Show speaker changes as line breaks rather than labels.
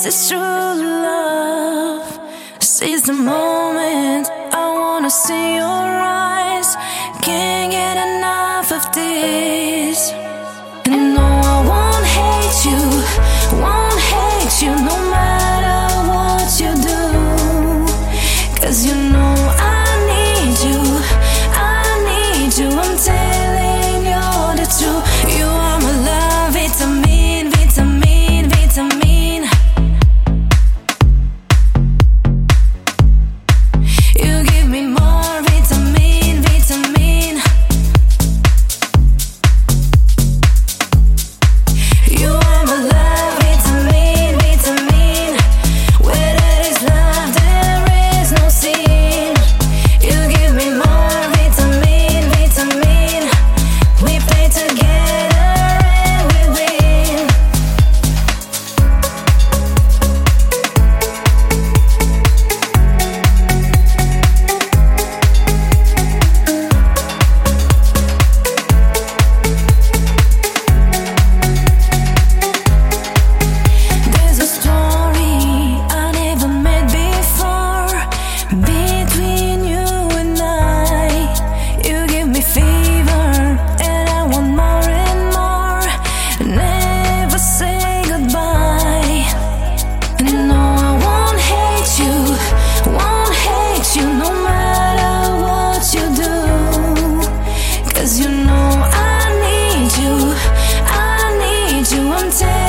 This is true love. Seize the moment. I wanna see your eyes. Can't get enough of this. And no, I won't hate you. Won't hate you no matter what you do. Cause you know I need you. I need you. I'm telling